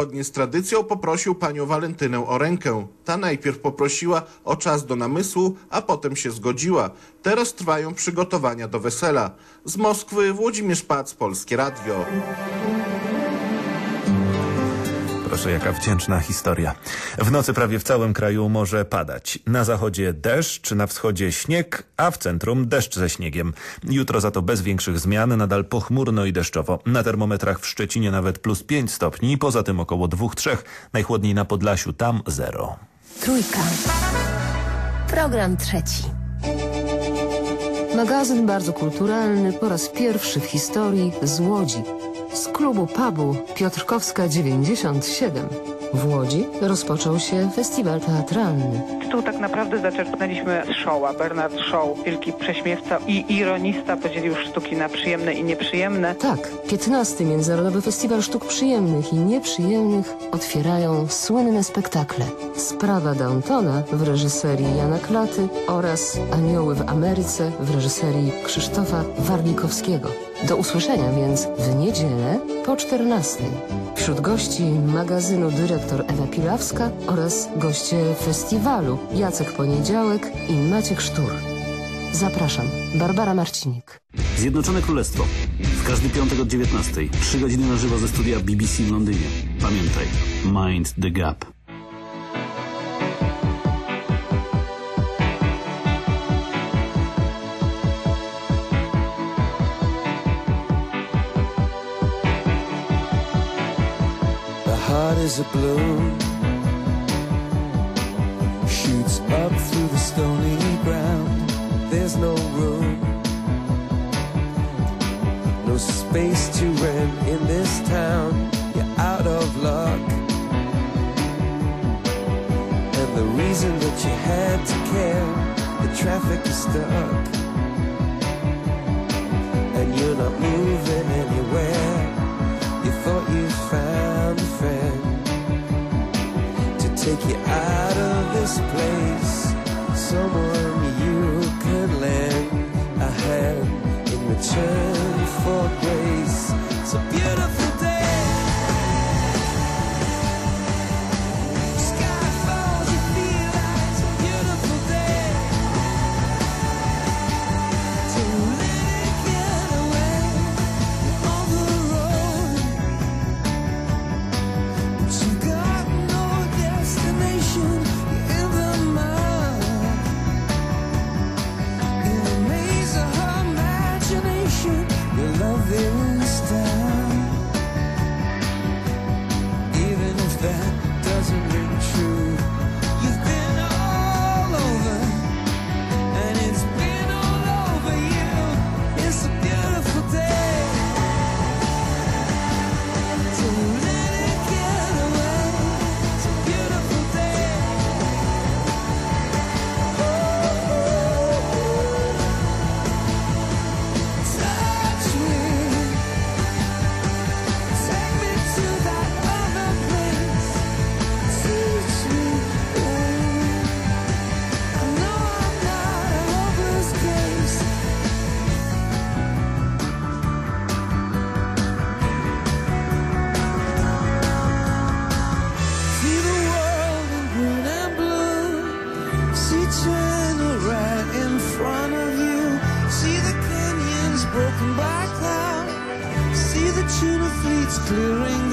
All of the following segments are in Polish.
Zgodnie z tradycją poprosił panią Walentynę o rękę. Ta najpierw poprosiła o czas do namysłu, a potem się zgodziła. Teraz trwają przygotowania do wesela. Z Moskwy Włodzimierz Pac, Polskie Radio. Proszę, jaka wdzięczna historia. W nocy prawie w całym kraju może padać. Na zachodzie deszcz, na wschodzie śnieg, a w centrum deszcz ze śniegiem. Jutro za to bez większych zmian, nadal pochmurno i deszczowo. Na termometrach w Szczecinie nawet plus 5 stopni, poza tym około 2-3. Najchłodniej na Podlasiu, tam zero. Trójka. Program trzeci. Magazyn bardzo kulturalny po raz pierwszy w historii z Łodzi. Z klubu pubu Piotrkowska 97 w Łodzi rozpoczął się festiwal teatralny. Tytuł tak naprawdę zaczerpnęliśmy z Shaw'a. Bernard Shaw, wielki prześmiewca i ironista, podzielił sztuki na przyjemne i nieprzyjemne. Tak, 15. Międzynarodowy Festiwal Sztuk Przyjemnych i Nieprzyjemnych otwierają słynne spektakle. Sprawa Downtona w reżyserii Jana Klaty oraz Anioły w Ameryce w reżyserii Krzysztofa Warlikowskiego. Do usłyszenia więc w niedzielę po 14. Wśród gości magazynu dyrektor Ewa Pilawska oraz goście festiwalu Jacek Poniedziałek i Maciek Sztur. Zapraszam, Barbara Marcinik. Zjednoczone Królestwo. W każdy piątek od 19. Trzy godziny na żywo ze studia BBC w Londynie. Pamiętaj, mind the gap. Is a balloon Shoots up through the stony ground. There's no room No space to rent in this town. You're out of luck. And the reason that you had to care The traffic is stuck. And you're not moving anywhere. You thought you found take you out of this place. Someone you could lend a hand in return for grace. Clearing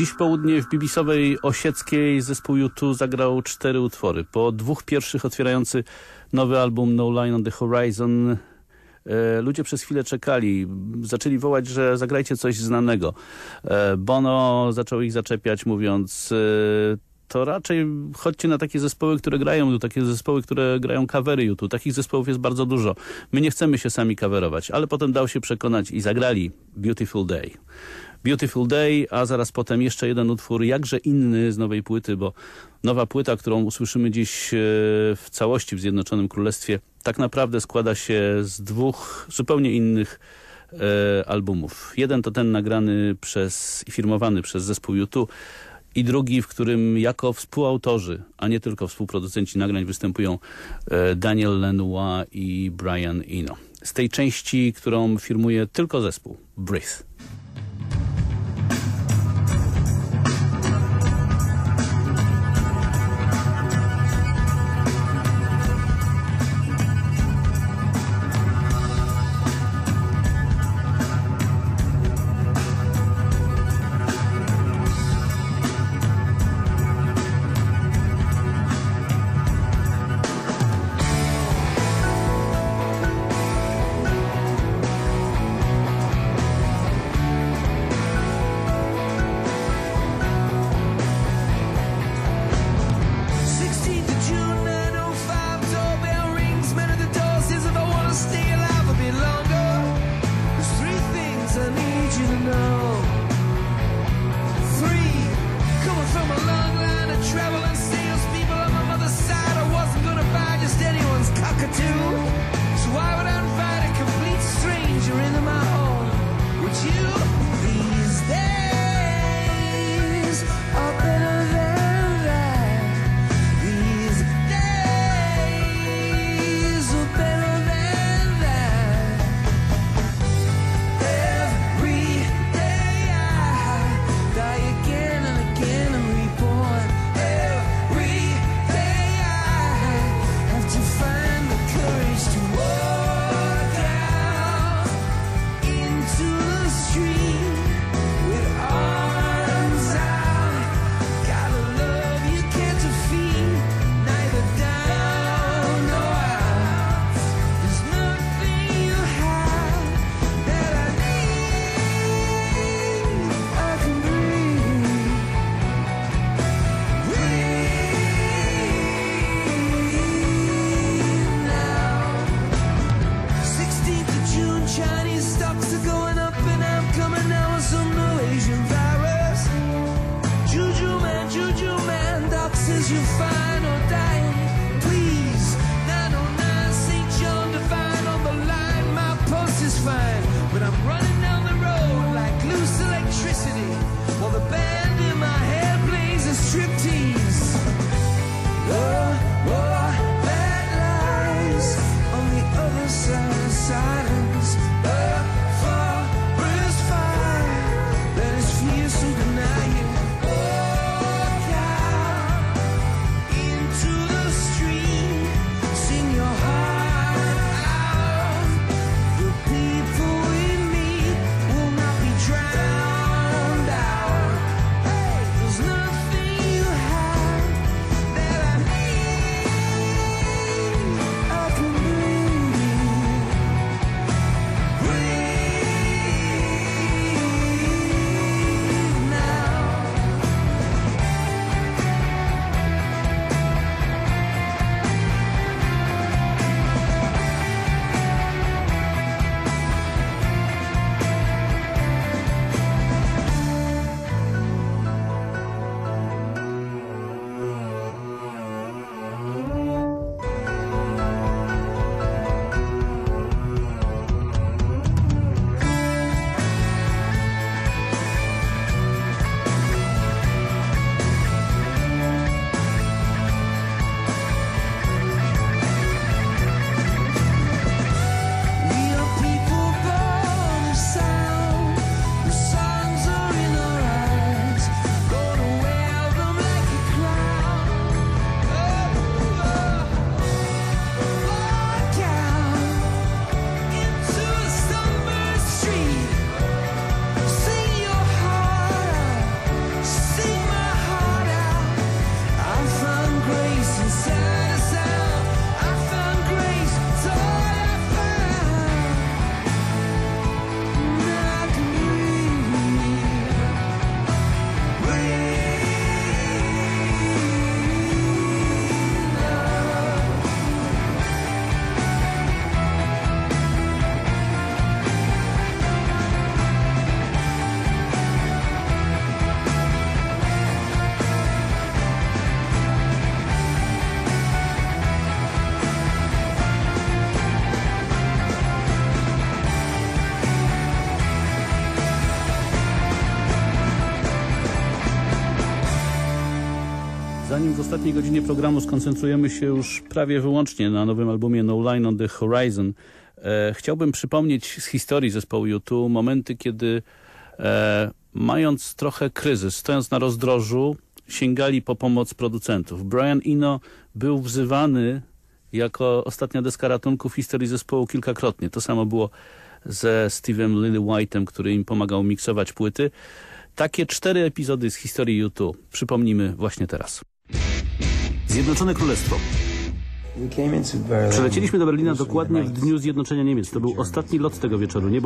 Dziś południe w Bibisowej Osieckiej zespół U2 zagrał cztery utwory. Po dwóch pierwszych otwierający nowy album No Line on the Horizon e, ludzie przez chwilę czekali. Zaczęli wołać, że zagrajcie coś znanego. E, Bono zaczął ich zaczepiać mówiąc... e, to raczej chodźcie na takie zespoły, które grają takie zespoły, które grają kawery tu. Takich zespołów jest bardzo dużo. My nie chcemy się sami kawerować, ale potem dał się przekonać i zagrali Beautiful Day. Beautiful Day, a zaraz potem jeszcze jeden utwór, jakże inny z nowej płyty, bo nowa płyta, którą usłyszymy dziś e, w całości w Zjednoczonym Królestwie, tak naprawdę składa się z dwóch zupełnie innych e, albumów. Jeden to ten nagrany przez i firmowany przez zespół U2 i drugi, w którym jako współautorzy, a nie tylko współproducenci nagrań występują e, Daniel Lenoir i Brian Eno. Z tej części, którą firmuje tylko zespół Breathe. Zanim w ostatniej godzinie programu skoncentrujemy się już prawie wyłącznie na nowym albumie No Line on the Horizon, e, chciałbym przypomnieć z historii zespołu U2 momenty, kiedy e, mając trochę kryzys, stojąc na rozdrożu, sięgali po pomoc producentów. Brian Eno był wzywany jako ostatnia deska ratunku w historii zespołu kilkakrotnie. To samo było ze Steve'em Lily White'em, który im pomagał miksować płyty. Takie cztery epizody z historii U2 przypomnimy właśnie teraz. Zjednoczone Królestwo. Przylecieliśmy do Berlina dokładnie w dniu zjednoczenia Niemiec. To był ostatni lot tego wieczoru. Nie